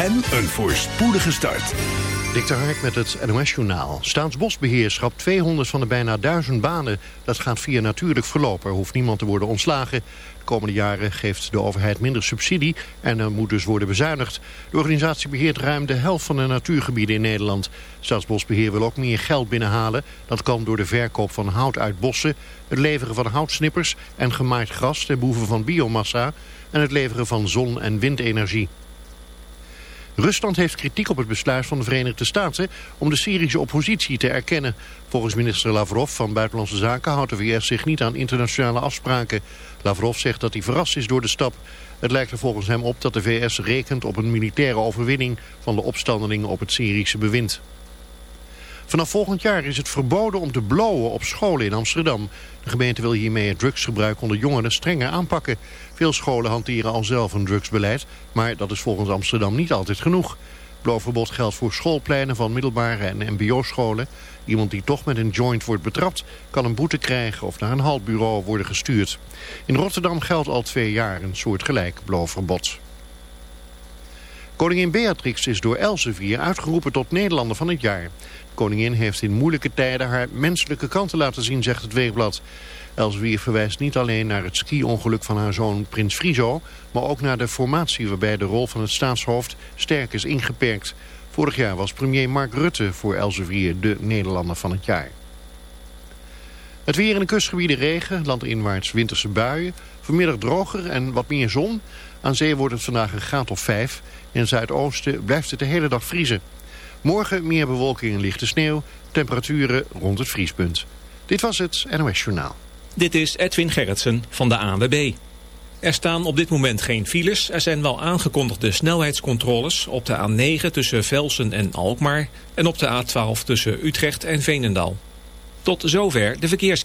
en een voorspoedige start. Dik Hark met het NOS-journaal. Staatsbosbeheer schrapt 200 van de bijna 1000 banen. Dat gaat via natuurlijk verloop. Er hoeft niemand te worden ontslagen. De komende jaren geeft de overheid minder subsidie en er moet dus worden bezuinigd. De organisatie beheert ruim de helft van de natuurgebieden in Nederland. Staatsbosbeheer wil ook meer geld binnenhalen. Dat kan door de verkoop van hout uit bossen, het leveren van houtsnippers en gemaaid gras ten behoeve van biomassa en het leveren van zon- en windenergie. Rusland heeft kritiek op het besluit van de Verenigde Staten om de Syrische oppositie te erkennen. Volgens minister Lavrov van Buitenlandse Zaken houdt de VS zich niet aan internationale afspraken. Lavrov zegt dat hij verrast is door de stap. Het lijkt er volgens hem op dat de VS rekent op een militaire overwinning van de opstandelingen op het Syrische bewind. Vanaf volgend jaar is het verboden om te blowen op scholen in Amsterdam. De gemeente wil hiermee het drugsgebruik onder jongeren strenger aanpakken. Veel scholen hanteren al zelf een drugsbeleid, maar dat is volgens Amsterdam niet altijd genoeg. Blowverbod geldt voor schoolpleinen van middelbare en mbo-scholen. Iemand die toch met een joint wordt betrapt kan een boete krijgen of naar een haltbureau worden gestuurd. In Rotterdam geldt al twee jaar een soortgelijk blowverbod. Koningin Beatrix is door Elsevier uitgeroepen tot Nederlander van het jaar. Koningin heeft in moeilijke tijden haar menselijke kanten laten zien, zegt het Weekblad. Elsevier verwijst niet alleen naar het ski-ongeluk van haar zoon Prins Friso... maar ook naar de formatie waarbij de rol van het staatshoofd sterk is ingeperkt. Vorig jaar was premier Mark Rutte voor Elsevier de Nederlander van het jaar. Het weer in de kustgebieden regen, landinwaarts winterse buien. Vanmiddag droger en wat meer zon. Aan zee wordt het vandaag een graad of 5. In het zuidoosten blijft het de hele dag vriezen. Morgen meer bewolking en lichte sneeuw. Temperaturen rond het vriespunt. Dit was het NOS Journaal. Dit is Edwin Gerritsen van de ANWB. Er staan op dit moment geen files. Er zijn wel aangekondigde snelheidscontroles op de A9 tussen Velsen en Alkmaar... en op de A12 tussen Utrecht en Veenendaal. Tot zover de verkeers...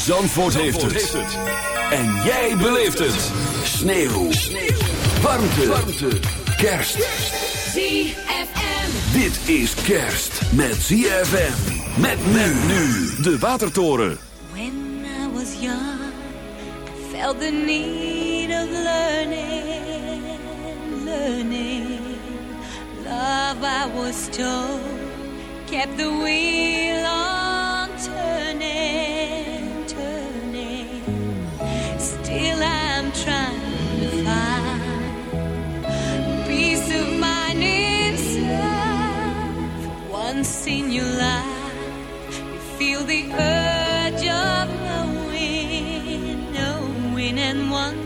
Zandvoort, heeft, het. En jij beleeft het. Sneeuw. Warmte. Warmte. Kerst. ZFM. Dit is kerst met ZFM. Met men nu. De Watertoren. When I was young, I felt the need of learning, learning. Love, I was told, kept the wheel on trying to find peace of mind inside. Once in your life, you feel the urge of knowing, knowing and wondering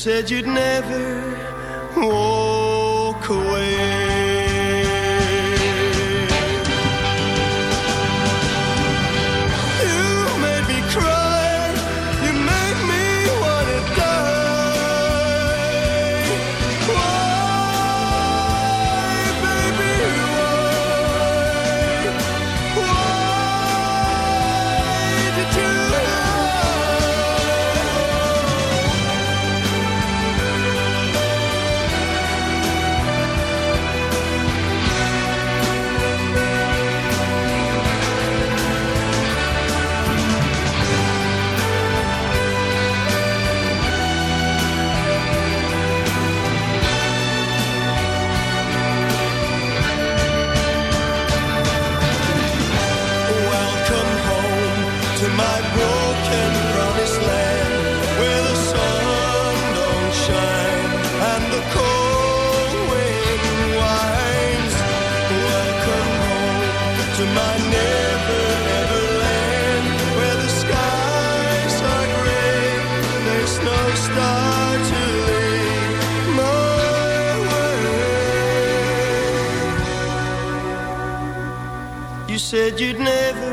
said you'd never said you'd never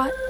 What?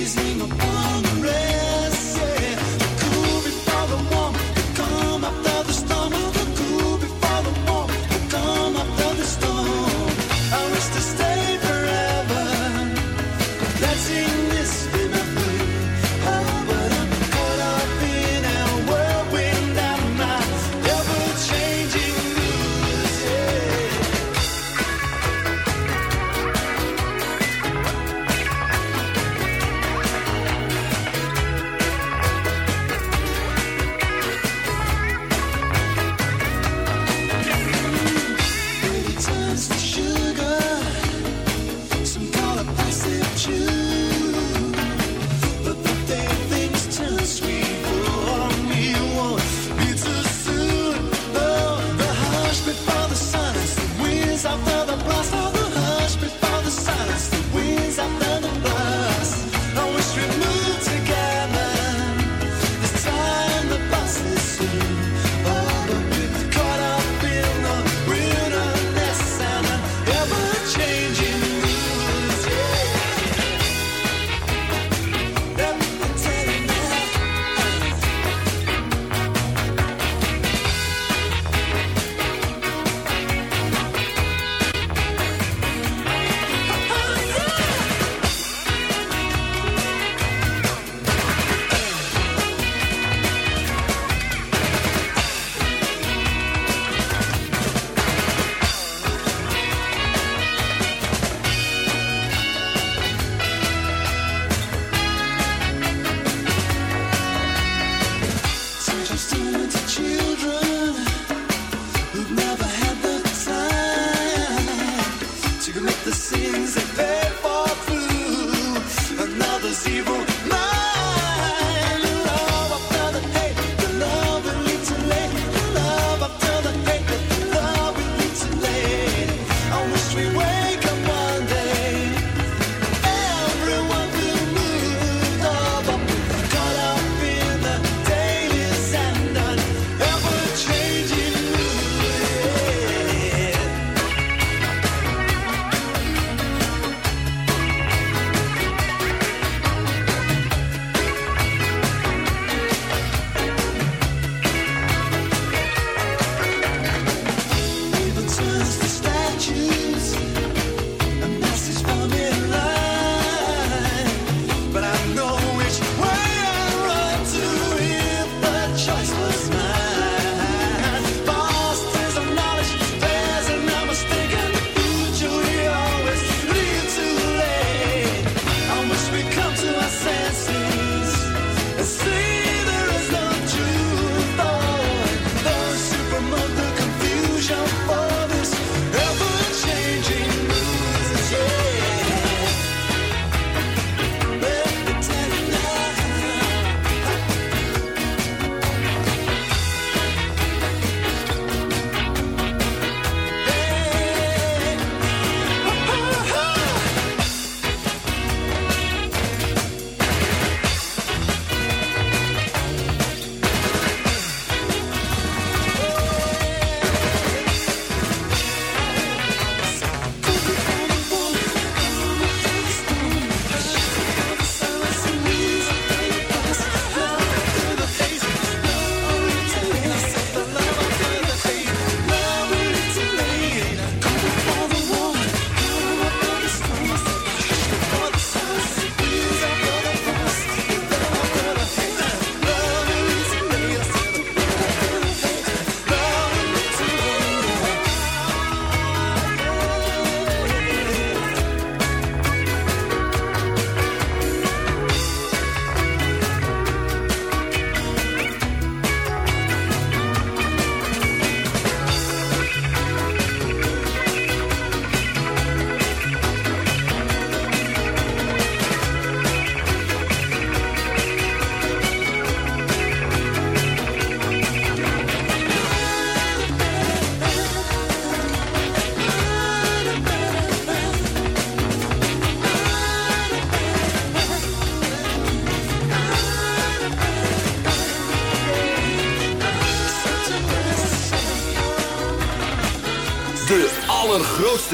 Please me my boy. music. Hey.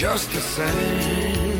Just the same.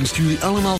Wenst jullie allemaal